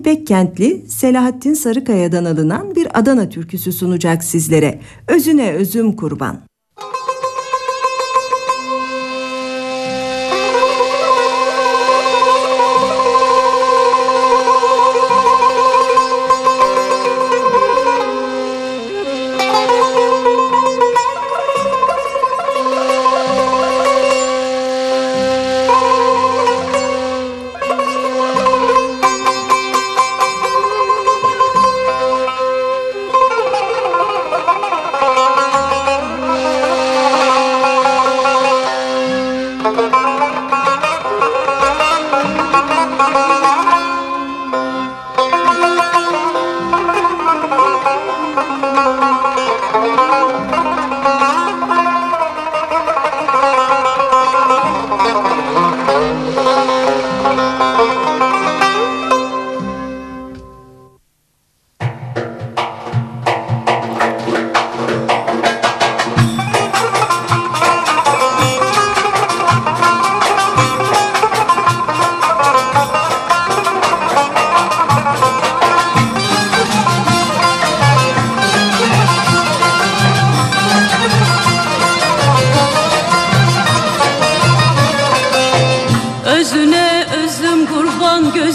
İpek Kentli, Selahattin Sarıkaya'dan alınan bir Adana türküsü sunacak sizlere. Özüne özüm kurban.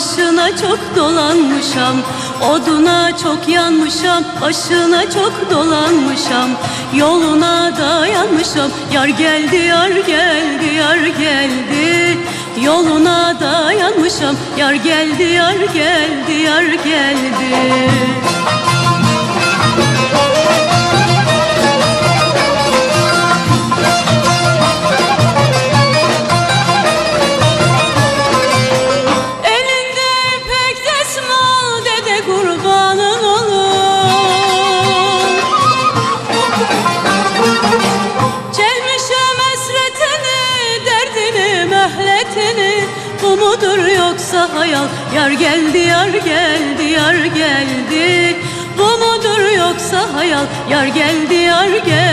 başına çok dolanmışam Oduna çok yanmışam Başına çok dolanmışam Yoluna dayanmışam. Yar geldi yar geldi yar geldi Yoluna dayanmışam. Yar geldi yar geldi yar geldi hayal? Yar geldi yar geldi yar geldi. Bu mudur yoksa hayal? Yar geldi yar geldi